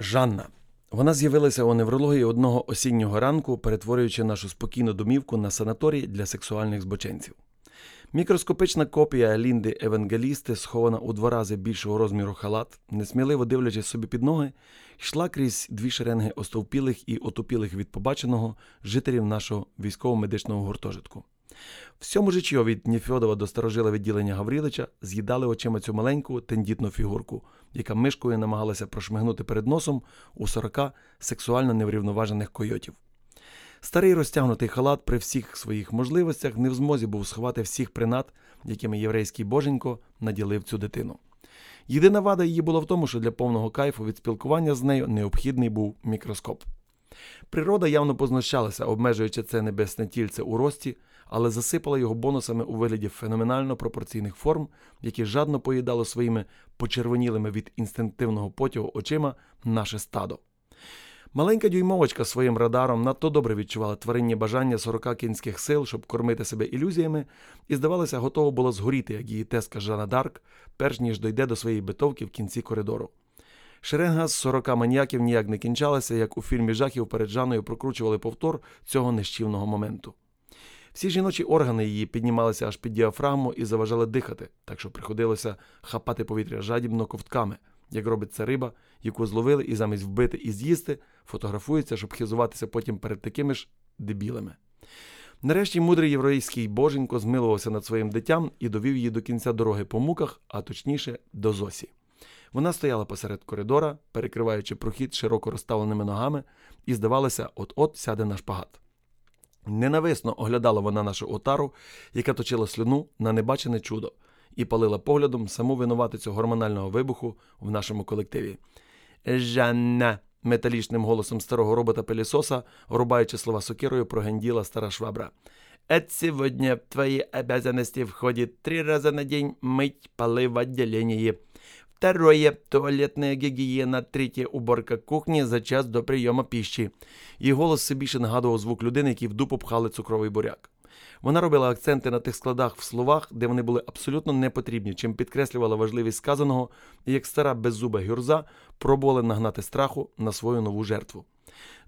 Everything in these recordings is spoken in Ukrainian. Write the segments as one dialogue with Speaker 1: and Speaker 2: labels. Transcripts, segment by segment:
Speaker 1: Жанна. Вона з'явилася у неврології одного осіннього ранку, перетворюючи нашу спокійну домівку на санаторій для сексуальних збоченців. Мікроскопична копія Лінди Евангелісти, схована у два рази більшого розміру халат, несміливо дивлячись собі під ноги, йшла крізь дві шеренги остовпілих і отупілих від побаченого жителів нашого військово-медичного гуртожитку. Всьому жичі від Ніфьодова до старожила відділення Гаврілича з'їдали очима цю маленьку тендітну фігурку, яка мишкою намагалася прошмигнути перед носом у 40 сексуально неврівноважених койотів. Старий розтягнутий халат при всіх своїх можливостях не в змозі був сховати всіх принад, якими єврейський боженько наділив цю дитину. Єдина вада її була в тому, що для повного кайфу від спілкування з нею необхідний був мікроскоп. Природа явно познущалася, обмежуючи це небесне тільце у рості, але засипала його бонусами у вигляді феноменально пропорційних форм, які жадно поїдало своїми почервонілими від інстинктивного потягу очима наше стадо. Маленька дюймовочка своїм радаром надто добре відчувала тваринні бажання 40 кінських сил, щоб кормити себе ілюзіями, і, здавалося, готова була згоріти, як її тезка Жанна Дарк, перш ніж дойде до своєї битовки в кінці коридору. Шеренга з 40 маніяків ніяк не кінчалася, як у фільмі жахів перед Жаною прокручували повтор цього нищівного моменту. Всі жіночі органи її піднімалися аж під діафрагму і заважали дихати, так що приходилося хапати повітря жадібно ковтками, як робить це риба, яку зловили і замість вбити і з'їсти, фотографується, щоб хизуватися потім перед такими ж дебілами. Нарешті мудрий єврейський боженько змилувався над своїм дитям і довів її до кінця дороги по муках, а точніше до Зосі. Вона стояла посеред коридора, перекриваючи прохід широко розставленими ногами, і, здавалося, от-от сяде на шпагат. Ненависно оглядала вона нашу отару, яка точила слюну на небачене чудо, і палила поглядом саму винуватицю гормонального вибуху в нашому колективі. Жанна. металічним голосом старого робота пилісоса, рубаючи слова сокирою, прогенділа стара швабра. «От сегодня в твои обязанности входит три раза на день мыть полы в. Второе – туалетная гігієна, Третє – уборка кухні за час до прийому піщі. Її голос все більше нагадував звук людини, які в дупу пхали цукровий буряк. Вона робила акценти на тих складах в словах, де вони були абсолютно непотрібні, чим підкреслювала важливість сказаного, і як стара беззуба гюрза пробувала нагнати страху на свою нову жертву.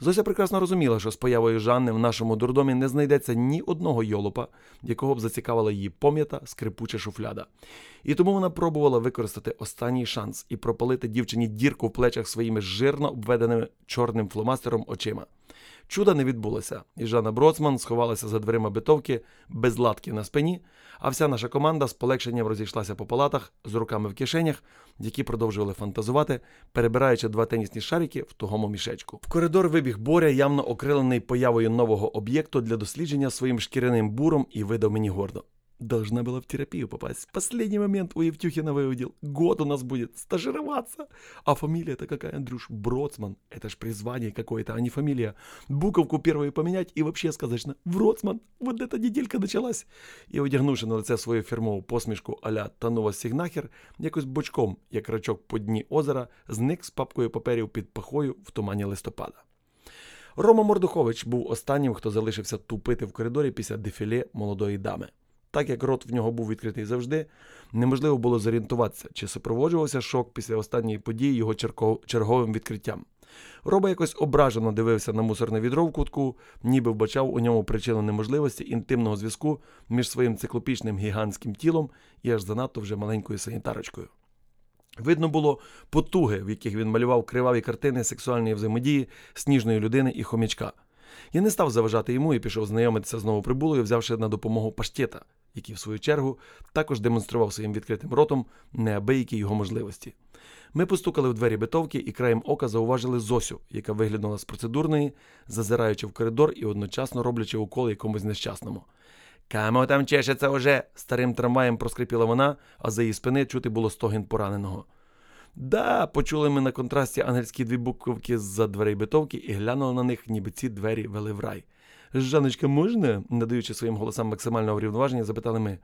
Speaker 1: Зося прекрасно розуміла, що з появою Жанни в нашому дурдомі не знайдеться ні одного йолопа, якого б зацікавила її пом'ята скрипуча шуфляда. І тому вона пробувала використати останній шанс і пропалити дівчині дірку в плечах своїми жирно обведеними чорним фломастером очима. Чуда не відбулося, і Жанна Броцман сховалася за дверима битовки без латки на спині, а вся наша команда з полегшенням розійшлася по палатах з руками в кишенях, які продовжували фантазувати, перебираючи два тенісні шарики в тугому мішечку. В коридор вибіг Боря, явно окрилений появою нового об'єкту для дослідження своїм шкіряним буром і видав мені гордо. Должна была в терапию попасть. В последний момент у Евтюхина выудил. Год у нас будет стажироваться. А фамилия-то какая, Андрюш? Броцман. Это ж призвание какое-то, а не фамилия. Буковку первую поменять и вообще сказочно. Вроцман. Вот эта неделька началась. І одягнувши на лице свою фірмову посмішку аля танува сігнахер, якось бочком, як рачок по дні озера, зник з папкою паперів під пахою в тумані листопада. Рома Мордухович був останнім, хто залишився тупити в коридорі після дефіле молодої дами. Так як рот в нього був відкритий завжди, неможливо було зорієнтуватися, чи супроводжувався шок після останньої події його черговим відкриттям. Роба якось ображено дивився на мусорне відро в кутку, ніби вбачав у ньому причину неможливості інтимного зв'язку між своїм циклопічним гігантським тілом і аж занадто вже маленькою санітарочкою. Видно було потуги, в яких він малював криваві картини сексуальної взаємодії сніжної людини і хомячка. Я не став заважати йому і пішов знайомитися з новоприбулою, взявши на допомогу паштета, який, в свою чергу, також демонстрував своїм відкритим ротом неабиякі його можливості. Ми постукали в двері битовки і краєм ока зауважили Зосю, яка виглянула з процедурної, зазираючи в коридор і одночасно роблячи укол якомусь нещасному. Камо там чешеться уже, старим трамваєм проскрипіла вона, а за її спини чути було стогін пораненого. Да, почули ми на контрасті ангельські дві буковки з-за дверей битовки і глянули на них, ніби ці двері вели в рай. Жаночка, можна? надаючи своїм голосам максимального врівноваження, запитали ми.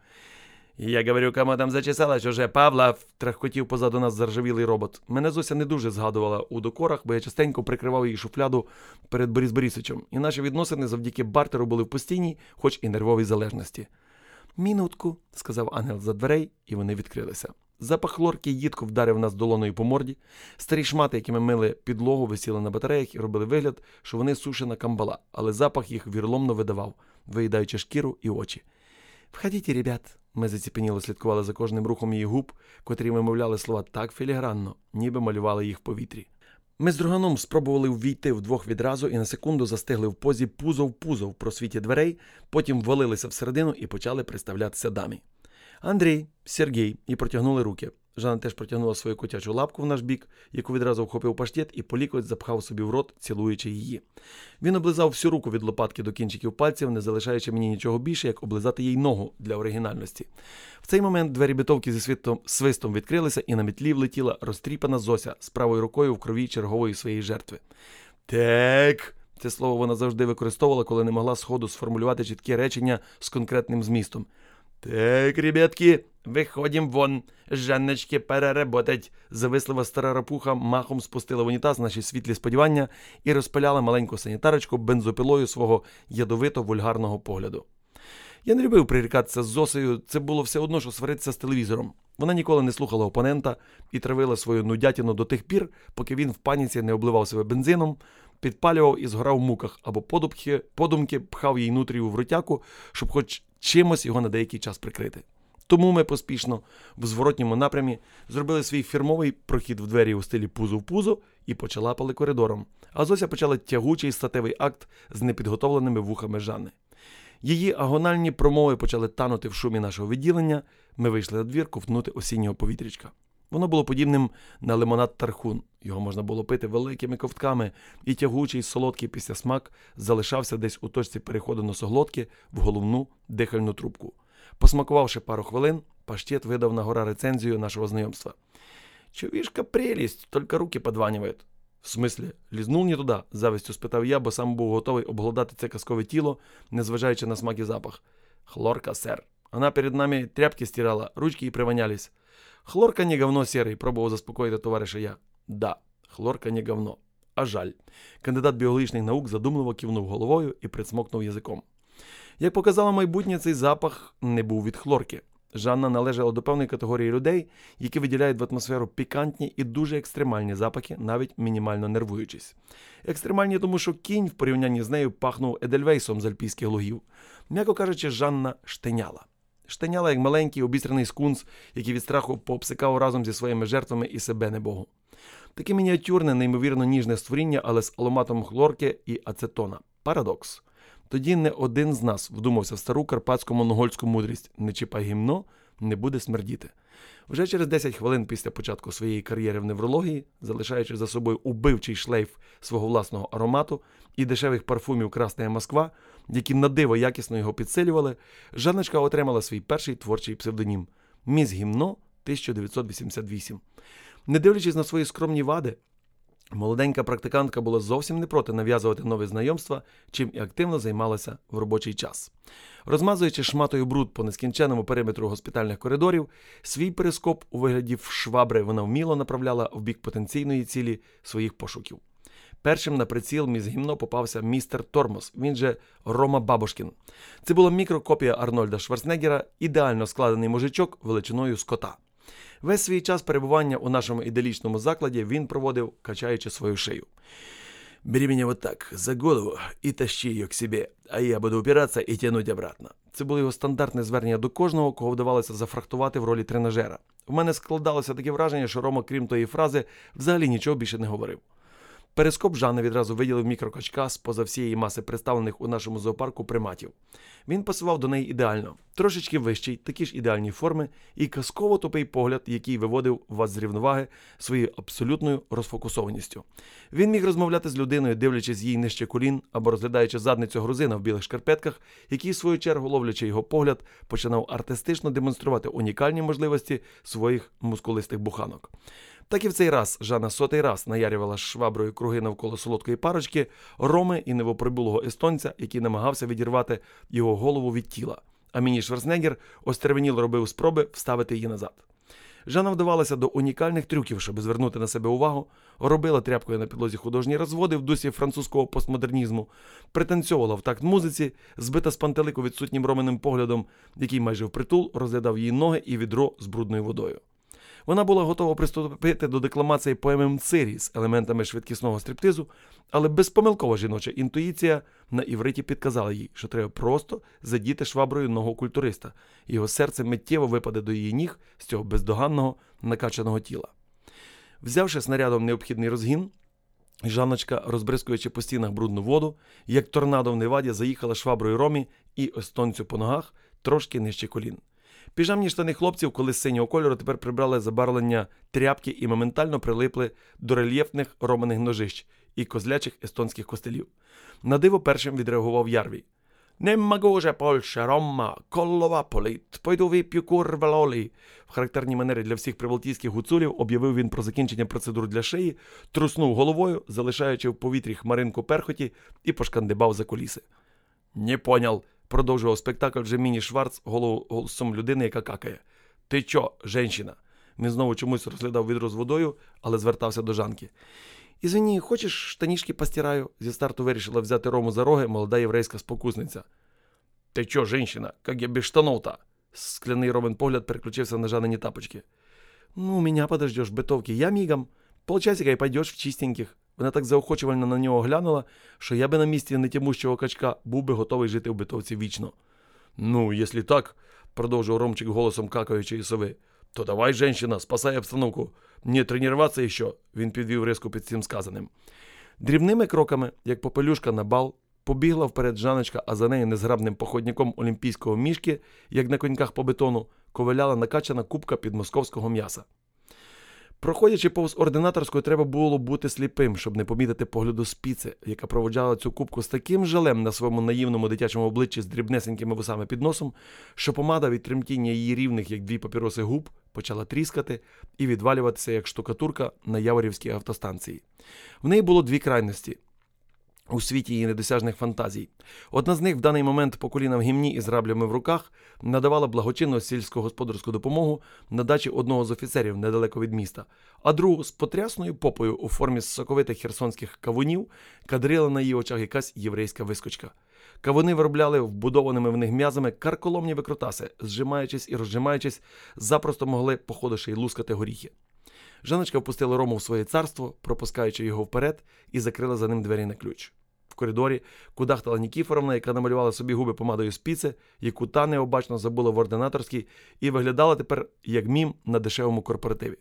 Speaker 1: Я говорю, кому там зачесалась уже Павла, трахкотів позаду нас заржавілий робот. Мене Зося не дуже згадувала у докорах, бо я частенько прикривав її шуфляду перед Борис Борисовичем, і наші відносини завдяки бартеру були в постійній, хоч і нервовій залежності. Мінутку, сказав ангел за дверей, і вони відкрилися. Запах хлорки їдко вдарив нас долоною по морді. Старі шмати, якими мили підлогу, висіли на батареях і робили вигляд, що вони сушена камбала, але запах їх вірломно видавав, виїдаючи шкіру і очі. Входіть, ребят. Ми заціпеніло слідкували за кожним рухом її губ, котрі вимовляли слова так філігранно, ніби малювали їх в повітрі. Ми з друганом спробували ввійти вдвох відразу і на секунду застигли в позі пузо в пузо в просвіті дверей, потім ввалилися всередину і почали представлятися дамі. Андрій, Сергій і протягнули руки. Жанна теж протягнула свою котячу лапку в наш бік, яку відразу вхопив паштет і полікоть запхав собі в рот, цілуючи її. Він облизав всю руку від лопатки до кінчиків пальців, не залишаючи мені нічого більше, як облизати їй ногу для оригінальності. В цей момент двері битовки зі свистом, свистом відкрилися, і на метлі влетіла розтріпана Зося з правою рукою в крові чергової своєї жертви. Так. Це слово вона завжди використовувала, коли не могла сходу сформулювати чітке речення з конкретним змістом. Так, ребятки, виходім вон. Жанночки переработать. Завислива стара рапуха махом спустила в унітаз наші світлі сподівання і розпиляла маленьку санітарочку бензопилою свого ядовито вульгарного погляду. Я не любив прирікатися з Зосею, це було все одно, що сваритися з телевізором. Вона ніколи не слухала опонента і травила свою нудятіну до тих пір, поки він в паніці не обливав себе бензином, підпалював і згорав в муках або подумки, подумки пхав їй нутрію в ротяку, щоб хоч чимось його на деякий час прикрити. Тому ми поспішно в зворотньому напрямі зробили свій фірмовий прохід в двері у стилі пузо в пузо і почалапали коридором. А Зося почала тягучий статевий акт з непідготовленими вухами Жанни. Її агональні промови почали танути в шумі нашого відділення. Ми вийшли на двір ковтнути осіннього повітрячка. Воно було подібним на лимонад тархун. Його можна було пити великими ковтками, і тягучий солодкий післясмак залишався десь у точці переходу носоглотки в головну дихальну трубку. Посмакувавши пару хвилин, паштет видав на гора рецензію нашого знайомства. Чувішка прелість, тільки руки подванюють. В смислі, лізнув не туди? завістю спитав я, бо сам був готовий обглодати це казкове тіло, незважаючи на смак і запах. Хлорка, сер. Вона перед нами тряпки стирала, ручки і привонялись. Хлорка не говно серий, пробував заспокоїти товариша я. Да, хлорка не говно. А жаль. Кандидат біологічних наук задумливо кивнув головою і присмокнув язиком. Як показало майбутнє, цей запах не був від хлорки. Жанна належала до певної категорії людей, які виділяють в атмосферу пікантні і дуже екстремальні запахи, навіть мінімально нервуючись. Екстремальні, тому що кінь в порівнянні з нею пахнув Едельвейсом з альпійських лугів. М'яко кажучи, Жанна штеняла. Штеняла як маленький обістрений скунс, який від страху пообсикав разом зі своїми жертвами і себе небогу. Таке мініатюрне, неймовірно ніжне створіння, але з аломатом хлорки і ацетона. Парадокс. Тоді не один з нас вдумався в стару карпатську монгольську мудрість не чіпай гімно, не буде смердіти. Вже через 10 хвилин після початку своєї кар'єри в неврології, залишаючи за собою убивчий шлейф свого власного аромату і дешевих парфумів Красна Москва, які на диво якісно його підсилювали, Жанночка отримала свій перший творчий псевдонім Міс Гімно 1988. Не дивлячись на свої скромні вади, Молоденька практикантка була зовсім не проти нав'язувати нові знайомства, чим і активно займалася в робочий час. Розмазуючи шматою бруд по нескінченному периметру госпітальних коридорів, свій перископ у вигляді швабри вона вміло направляла в бік потенційної цілі своїх пошуків. Першим на приціл між гімно попався містер Тормоз, він же Рома Бабушкін. Це була мікрокопія Арнольда Шварценеггера, ідеально складений мужичок величиною скота. Весь свій час перебування у нашому ідеалічному закладі він проводив, качаючи свою шию. «Бери меня вот так, за голову і тащи її к себе, а я буду упиратися і тянуть обратно. Це було його стандартне звернення до кожного, кого вдавалося зафрахтувати в ролі тренажера. У мене складалося таке враження, що Рома, крім тої фрази, взагалі нічого більше не говорив. Перископ Жанна відразу виділив мікрокачка з поза всієї маси представлених у нашому зоопарку приматів. Він пасував до неї ідеально, трошечки вищий, такі ж ідеальні форми, і казково тупий погляд, який виводив вас з рівноваги своєю абсолютною розфокусованістю. Він міг розмовляти з людиною, дивлячись їй нижче колін або розглядаючи задницю грузина в білих шкарпетках, який, в свою чергу, ловлячи його погляд, починав артистично демонструвати унікальні можливості своїх мускулистих буханок. Так і в цей раз Жанна сотий раз наярювала шваброю круги навколо солодкої парочки, роми і новоприбулого естонця, який намагався відірвати його голову від тіла. А міні Шварценеггер остервеніло робив спроби вставити її назад. Жанна вдавалася до унікальних трюків, щоб звернути на себе увагу, робила тряпкою на підлозі художні розводи в дусі французького постмодернізму, пританцьовувала в такт музиці, збита з пантелику відсутнім роменим поглядом, який майже впритул розглядав її ноги і відро з брудною водою. Вона була готова приступити до декламації поеми Мцирі з елементами швидкісного стриптизу, але безпомилкова жіноча інтуїція на івриті підказала їй, що треба просто задіти шваброю ногу культуриста, його серце миттєво випаде до її ніг з цього бездоганного накачаного тіла. Взявши снарядом необхідний розгін, Жанночка, розбризкуючи по стінах брудну воду, як торнадо в неваді, заїхала шваброю ромі і естонцю по ногах трошки нижче колін. Піжамні штани хлопців, коли синього кольору, тепер прибрали забарвлення тряпки і моментально прилипли до рельєфних романих ножищ і козлячих естонських костелів. На диво першим відреагував Ярвій. Не могу Польща, Рома, колова політ, пойду вип'ю курва лолі. В характерній манері для всіх прибалтійських гуцулів об'явив він про закінчення процедур для шиї, труснув головою, залишаючи в повітрі хмаринку перхоті і пошкандибав за коліси. Не понял, продовжував спектакль вже міні Шварц голосом людини, яка какає. Ти чо, женщина? Він знову чомусь розглядав відро з водою, але звертався до Жанки. Ізвині, хочеш штанішки постираю? Зі старту вирішила взяти рому за роги молода єврейська спокусниця. Ти чо, женщина, як я без штанов-то? Скляний Ромин погляд переключився на Жанині тапочки. Ну, меня подождешь в битовке, я мигом. Полчасика і пойдеш в чистеньких. Вона так заохочувально на нього глянула, що я би на місці нетямущого качка був би готовий жити в битовці вічно. Ну, якщо так, продовжив Ромчик голосом какаючої сови, то давай, женщина, спасай обстановку. Не тренуватися іще, він підвів риску під цим сказаним. Дрібними кроками, як попелюшка на бал, побігла вперед Жаночка, а за нею незграбним походняком олімпійського мішки, як на коньках по бетону, ковиляла накачана кубка підмосковського м'яса. Проходячи повз ординаторською, треба було бути сліпим, щоб не помітити погляду спіци, яка проводжала цю кубку з таким жалем на своєму наївному дитячому обличчі з дрібнесенькими вусами під носом, що помада від тремтіння її рівних, як дві папіроси губ, почала тріскати і відвалюватися як штукатурка на Яворівській автостанції. В неї було дві крайності у світі її недосяжних фантазій. Одна з них в даний момент по коліна в гімні із граблями в руках надавала благочинну сільськогосподарську допомогу на дачі одного з офіцерів недалеко від міста, а другу з потрясною попою у формі соковитих херсонських кавунів кадрила на її очах якась єврейська вискочка. Кавуни виробляли вбудованими в них м'язами карколомні викрутаси, зжимаючись і розжимаючись, запросто могли походивши й лускати горіхи. Жаночка впустила Рому в своє царство, пропускаючи його вперед, і закрила за ним двері на ключ В коридорі кудахтала Нікіфоровна, яка намалювала собі губи помадою з яку та необачно забула в ординаторській, і виглядала тепер як мім на дешевому корпоративі.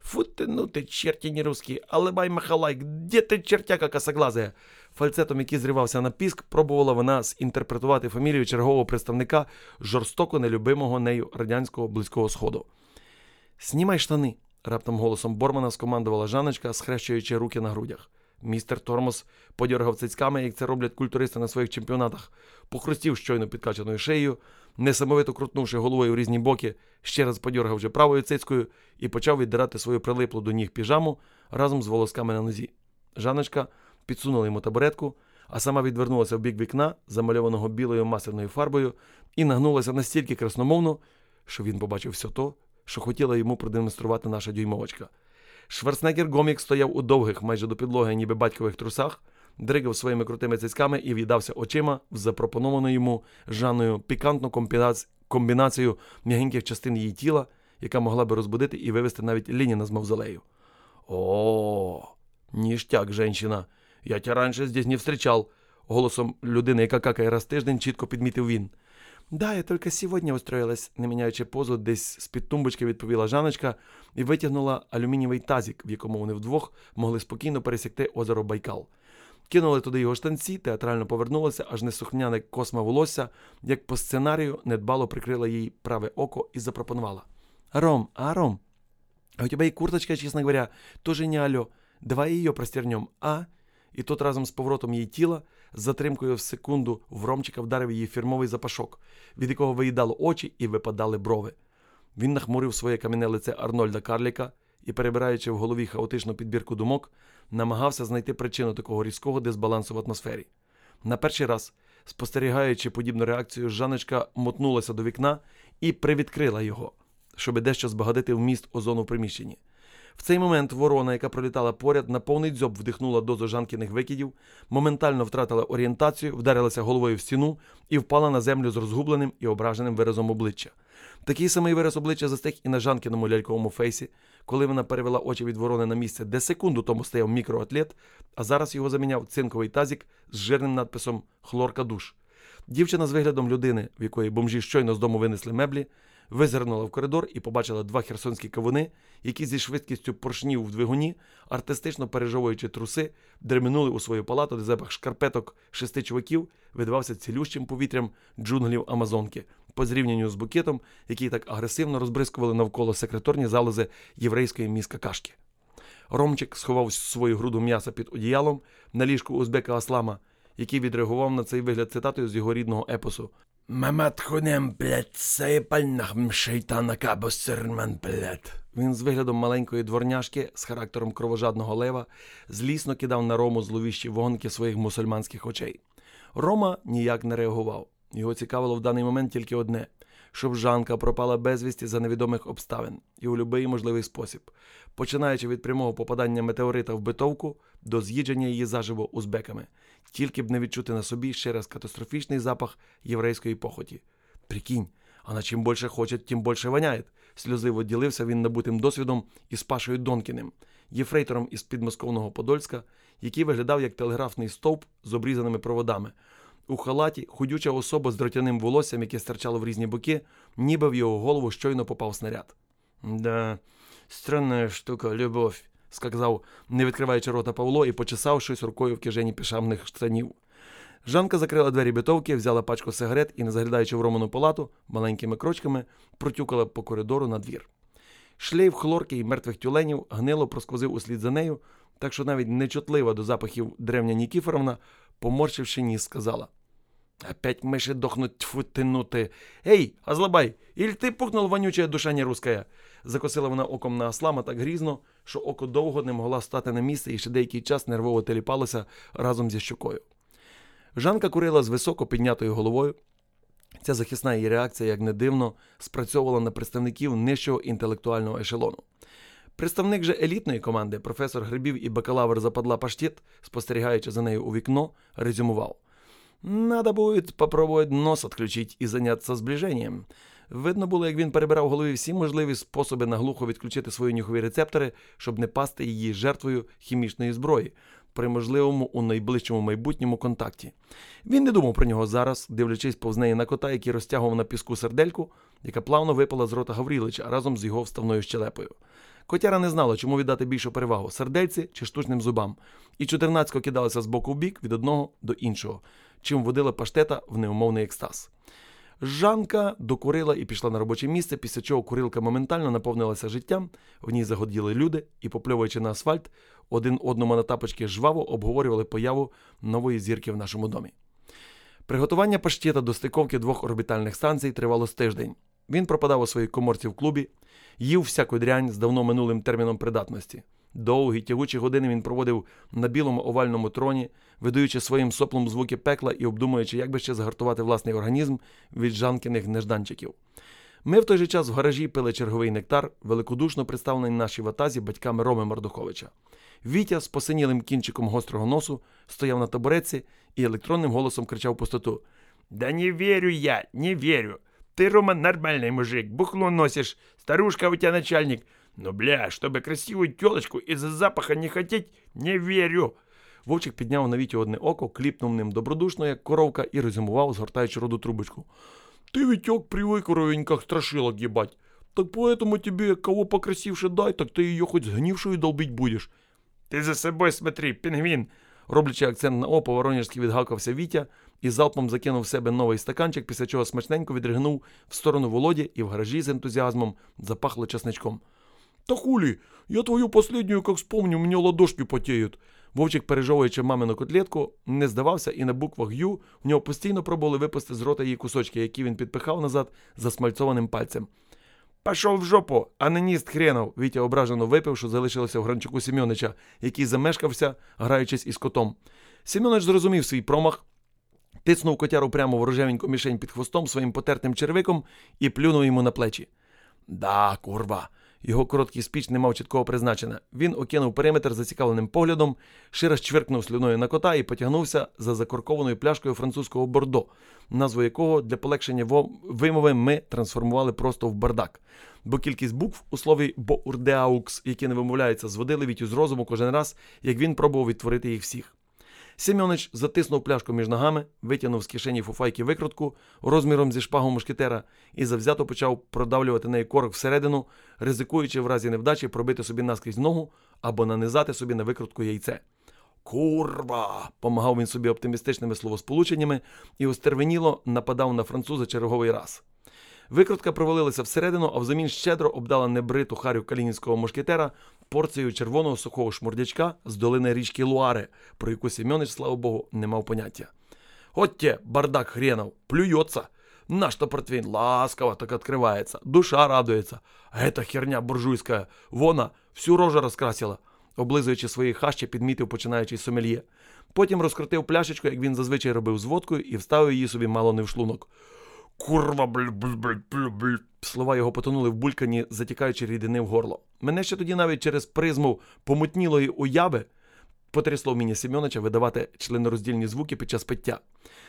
Speaker 1: Фу ти, ну ти, черті не але бай махалай, де ти чертяка косоглазая? Фальцетом, який зривався на піск, пробувала вона зінтерпретувати фамілію чергового представника жорстоко нелюбимого нею радянського близького сходу. Снімай штани, раптом голосом Бормана скомандувала Жаночка, схрещуючи руки на грудях. Містер Тормоз подіргав цицьками, як це роблять культуристи на своїх чемпіонатах, похрустів щойно підкачаною шиєю, несамовито крутнувши головою в різні боки, ще раз подіргав вже правою цицькою і почав віддирати свою прилиплу до ніг піжаму разом з волосками на нозі. Жаночка підсунула йому табуретку, а сама відвернулася в бік вікна, замальованого білою масляною фарбою, і нагнулася настільки красномовно, що він побачив все то, що хотіла йому продемонструвати наша дюймовочка. Шварценеггер Гомік стояв у довгих, майже до підлоги, ніби батькових трусах, дригав своїми крутими цицьками і в'їдався очима в запропоновану йому Жанною пікантну комбінацію м'ягеньких частин її тіла, яка могла би розбудити і вивести навіть Лініна з мавзолею. О, ніштяк, женщина. Я тя раніше здесь не встрічав, голосом людини, яка какає раз тиждень, чітко підмітив він. Да, я только сегодня устроилась, не міняючи позу, десь з-під тумбочки відповіла Жаночка і витягнула алюмінієвий тазік, в якому вони вдвох могли спокійно пересікти озеро Байкал. Кинули туди його штанці, театрально повернулася, аж несухняне косма волосся, як по сценарію недбало прикрила їй праве око і запропонувала. Ром, а Ром, а у тебе і курточка, чесно говоря, тоже не алло. Давай її простернем, а? І тут разом з поворотом її тіла затримкою в секунду в Ромчика вдарив її фірмовий запашок, від якого виїдало очі і випадали брови. Він нахмурив своє кам'яне лице Арнольда Карліка і, перебираючи в голові хаотичну підбірку думок, намагався знайти причину такого різкого дисбалансу в атмосфері. На перший раз, спостерігаючи подібну реакцію, Жаночка мотнулася до вікна і привідкрила його, щоб дещо збагатити вміст озону в приміщенні. В цей момент ворона, яка пролітала поряд, на повний дзьоб вдихнула дозу жанкіних викидів, моментально втратила орієнтацію, вдарилася головою в стіну і впала на землю з розгубленим і ображеним виразом обличчя. Такий самий вираз обличчя застиг і на Жанкіному ляльковому фейсі, коли вона перевела очі від ворони на місце, де секунду тому стояв мікроатлет, а зараз його заміняв цинковий тазік з жирним надписом Хлорка душ. Дівчина з виглядом людини, в якої бомжі щойно з дому винесли меблі, визирнула в коридор і побачила два херсонські кавуни, які зі швидкістю поршнів в двигуні, артистично пережовуючи труси, дременули у свою палату, де запах шкарпеток шести чуваків видавався цілющим повітрям джунглів Амазонки, по зрівнянню з букетом, який так агресивно розбризкували навколо секреторні залози єврейської міска кашки. Ромчик сховав свою груду м'яса під одіялом на ліжку узбека Аслама, який відреагував на цей вигляд цитатою з його рідного епосу. Мамат хунем, блядь, сейпальнахм шейтана кабосерман, блядь. Він з виглядом маленької дворняшки з характером кровожадного лева злісно кидав на Рому зловіщі вогонки своїх мусульманських очей. Рома ніяк не реагував. Його цікавило в даний момент тільки одне щоб Жанка пропала безвісті за невідомих обставин і у будь-який можливий спосіб, починаючи від прямого попадання метеорита в битовку до з'їдження її заживо узбеками, тільки б не відчути на собі ще раз катастрофічний запах єврейської похоті. Прикинь, а чим більше хоче, тим більше воняє. Сльозиво ділився він набутим досвідом із Пашою Донкіним, єфрейтором із підмосковного Подольська, який виглядав як телеграфний стовп з обрізаними проводами. У халаті худюча особа з дротяним волоссям, яке стирчало в різні боки, ніби в його голову щойно попав снаряд. Да, странна штука, любов, сказав, не відкриваючи рота Павло і почесав щось рукою в кишені пішамних штанів. Жанка закрила двері битовки, взяла пачку сигарет і, не заглядаючи в Роману палату, маленькими крочками протюкала по коридору на двір. Шлейф хлорки і мертвих тюленів гнило просквозив услід за нею, так що навіть нечутлива до запахів древня Нікіфоровна, поморщивши ніс, сказала Опять мыши дохнуть, тьфу тянуты. Эй, Азлабай, или ти пукнув вонючая душа не русская? Закосила вона оком на Аслама так грізно, що око довго не могла стати на місце і ще деякий час нервово теліпалося разом зі щокою. Жанка курила з високо піднятою головою. Ця захисна її реакція, як не дивно, спрацьовувала на представників нижчого інтелектуального ешелону. Представник же елітної команди, професор Грибів і бакалавр Западла Паштет, спостерігаючи за нею у вікно, резюмував. Надо будет попробовать нос отключить і зайнятися зближенням. Видно було, як він перебирав в голові всі можливі способи наглухо відключити свої нюхові рецептори, щоб не пасти її жертвою хімічної зброї при можливому у найближчому майбутньому контакті. Він не думав про нього зараз, дивлячись повз неї на кота, який розтягував на піску сердельку, яка плавно випала з рота Гаврілича разом з його вставною щелепою. Котяра не знала, чому віддати більшу перевагу сердельці чи штучним зубам, і чотирнацько кидалася з боку в бік від одного до іншого чим водила паштета в неумовний екстаз. Жанка докурила і пішла на робоче місце, після чого курилка моментально наповнилася життям, в ній загоділи люди і, попльовуючи на асфальт, один одному на тапочки жваво обговорювали появу нової зірки в нашому домі. Приготування паштета до стиковки двох орбітальних станцій тривало з тиждень. Він пропадав у своїй коморці в клубі, їв всяку дрянь з давно минулим терміном придатності. Довгі тягучі години він проводив на білому овальному троні, видаючи своїм соплом звуки пекла і обдумуючи, як би ще загартувати власний організм від жанкиних нежданчиків. Ми в той же час в гаражі пили черговий нектар, великодушно представлений нашій ватазі батьками Роми Мордуховича. Вітя з посинілим кінчиком гострого носу стояв на табуреці і електронним голосом кричав пустоту: Да не вірю я, не вірю. Ти, Рома, нормальний мужик, бухло носиш, старушка у тебе начальник. Но, бля, чтобы красивую телочку из-за запаха не хотеть, не вірю. Вовчик підняв на Вітю одне око, кліпнув ним добродушно, як коровка, і резюмував, згортаючи роду трубочку. Ты, Витек, привык ровеньках страшилок ебать. Так поэтому тебе кого покрасивше дай, так ты ее хоть сгнившую долбить будешь. Ти за собою смотри, пінгвін. Роблячи акцент на О, по воронежськи відгакався Вітя і залпом закинув в себе новий стаканчик, після чого смачненько відригнув в сторону Володі і в гаражі з ентузіазмом запахло часничком. «Та хули, я твою последнюю, как вспомню, мне ладошки потеют». Вовчик, пережовуючи мамину котлетку, не здавався, і на буквах Ю в нього постійно пробували випусти з рота її кусочки, які він підпихав назад засмальцованим пальцем. Пішов в жопу, аноніст хренов, Вітя ображено випив, що залишилося в гранчуку Сімьонича, який замешкався, граючись із котом. Сімьонич зрозумів свій промах, тицнув котяру прямо в рожевеньку мішень під хвостом своїм потертим червиком і плюнув йому на плечі. Да, курва, Його короткий спіч не мав чіткого призначення. Він окинув периметр зацікавленим поглядом, ще раз чверкнув слюною на кота і потягнувся за закоркованою пляшкою французького бордо, назву якого для полегшення вимови ми трансформували просто в бардак. Бо кількість букв у слові боурдеаукс, які не вимовляються, зводили Вітю з розуму кожен раз, як він пробував відтворити їх всіх. Сім'онич затиснув пляшку між ногами, витягнув з кишені фуфайки викрутку розміром зі шпагу мушкетера і завзято почав продавлювати неї корок всередину, ризикуючи в разі невдачі пробити собі наскрізь ногу або нанизати собі на викрутку яйце. Курва! помагав він собі оптимістичними словосполученнями і остервеніло нападав на француза черговий раз. Викрутка провалилася всередину, а взамін щедро обдала небриту харю калінінського мушкетера порцією червоного сухого шмурдячка з долини річки Луаре, про яку Сім'онич, слава Богу, не мав поняття. «Вот те, бардак хренов, плюется. Наш-то портвейн ласково так открывается, душа радуется. А эта херня буржуйская, вона, всю рожу розкрасила», облизуючи свої хащі, підмітив починаючий сомельє. Потім розкрутив пляшечку, як він зазвичай робив з водкою, і вставив її собі мало не в шлунок. Курва. Слова його потонули в булькані, затікаючи рідини в горло. Мене ще тоді навіть через призму помутнілої уяви потрясло вміння Семьонича видавати членороздільні звуки під час пиття.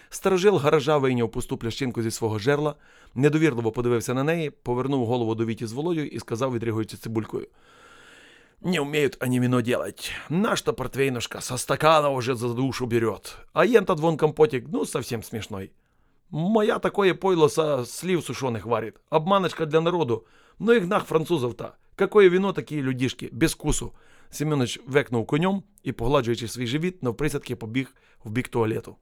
Speaker 1: Старожил гаража вийняв пусту плящинку зі свого жерла, недовірливо подивився на неї, повернув голову до Віті з Володю і сказав, відригуючи цибулькою. Не умеют они вино делать. Наш-то портвейнушка со стакана уже за душу берет. А ем-то вон компотик, ну, совсем смешной. Моя такое пойло со слив сушеных варит. Обманочка для народу. Ну и гнах французов-то. Какое вино такие людишки, без вкусу. Семенович векнув конем і, погладжуючи свій живіт, навприсядки побіг в бік туалету.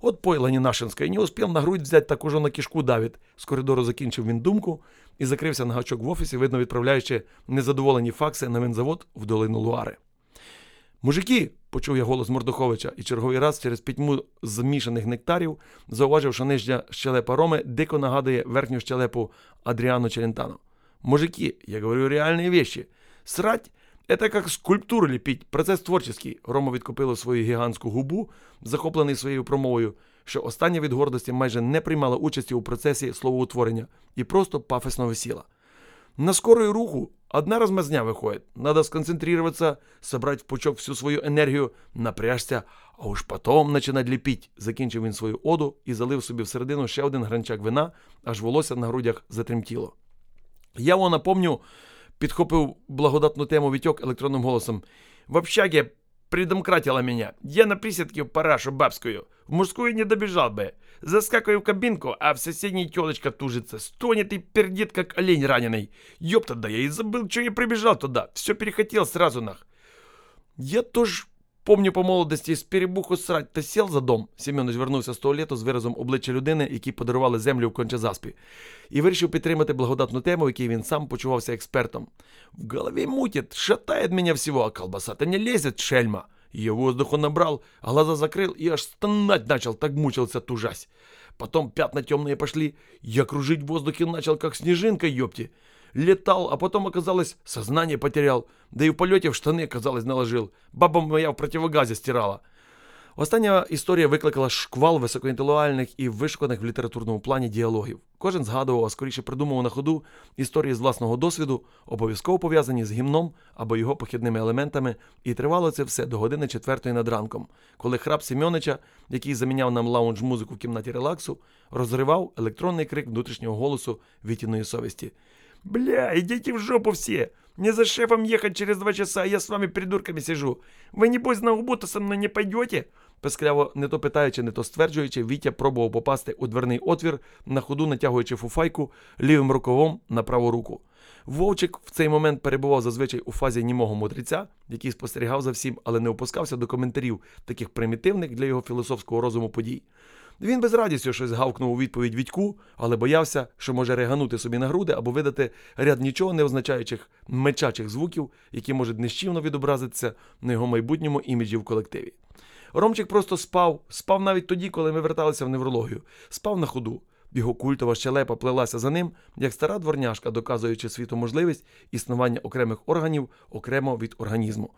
Speaker 1: От пойло не нашинське, не успів на грудь взяти, так уже на кишку давить. З коридору закінчив він думку і закрився на гачок в офісі, видно відправляючи незадоволені факси на винзавод в долину Луари. Мужики, почув я голос Мордоховича, і черговий раз через пітьму змішаних нектарів зауважив, що нижня щелепа Роми дико нагадує верхню щелепу Адріано Челентано. Мужики, я говорю реальные вещи. Срать – это как скульптуру ліпіть, процес творчий. Рома відкопила свою гігантську губу, захоплений своєю промовою, що остання від гордості майже не приймала участі у процесі словоутворення і просто пафосно висіла. На скорую руху одна размазня выходит. Надо сконцентрироваться, собрать в пучок всю свою енергію, напряжся, а уж потом начинать ліпіть. Закінчив він свою оду і залив собі всередину ще один гранчак вина, аж волосся на грудях затремтіло. Я вона помню, підхопив благодатну тему Вітьок електронним голосом. В общаге предомкратила меня. Я на присядке в парашу бабскую. В мужскую не добежал бы. Заскакиваю в кабинку, а в соседней телочка тужится. Стонет и пердит, как олень раненый. Ёпта, да я и забыл, что я прибежал туда. Все перехотел сразу нах. Я тоже помню по молодості з перебуху срать та сел за дом. Семен звернувся з туалету з виразом обличчя людини, якій подарували землю в Кончазаспі, і вирішив підтримати благодатну тему, в якій він сам почувався експертом. В голове мутит, шатает меня всего, а колбаса-то не лезет, шельма. Я воздуху набрал, глаза закрыл и аж стонать начал, так мучился тужась. Потом пятна темные пошли, я кружить в воздухе начал, как снежинка, ёпти. Летал, а потом, оказалось, сознание потерял. Да и в полете в штаны, казалось, наложил. Баба моя в противогазе стирала. Остання історія викликала шквал високоінтелектуальних і вишуканих в літературному плані діалогів. Кожен згадував, а скоріше придумував на ходу історії з власного досвіду, обов'язково пов'язані з гімном або його похідними елементами, і тривало це все до години четвертої над ранком, коли храп Семьонича, який заміняв нам лаунж-музику в кімнаті релаксу, розривав електронний крик внутрішнього голосу вітіної совісті. «Бля, идите в жопу все! Мне за шефом ехать через два часа, я с вами придурками сижу. Вы, небось, на убу-то со мною не пойдете?» Пескляво, не то питаючи, не то стверджуючи, Вітя пробував попасти у дверний отвір, на ходу натягуючи фуфайку лівим рукавом на праву руку. Вовчик в цей момент перебував зазвичай у фазі німого мудреця, який спостерігав за всім, але не опускався до коментарів таких примітивних для його філософського розуму подій. Він без радістю щось гавкнув у відповідь Вітьку, але боявся, що може реганути собі на груди або видати ряд нічого не означаючих мечачих звуків, які можуть нещівно відобразитися на його майбутньому іміджі в колективі. Ромчик просто спав, спав навіть тоді, коли ми верталися в неврологію. Спав на ходу. Його культова щелепа плелася за ним, як стара дворняжка, доказуючи світу можливість існування окремих органів окремо від організму.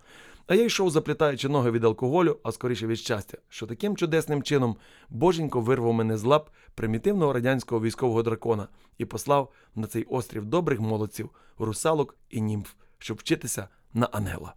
Speaker 1: А я йшов, заплітаючи ноги від алкоголю, а скоріше від щастя, що таким чудесним чином боженько вирвав мене з лап примітивного радянського військового дракона і послав на цей острів добрих молодців, русалок і німф, щоб вчитися на ангела.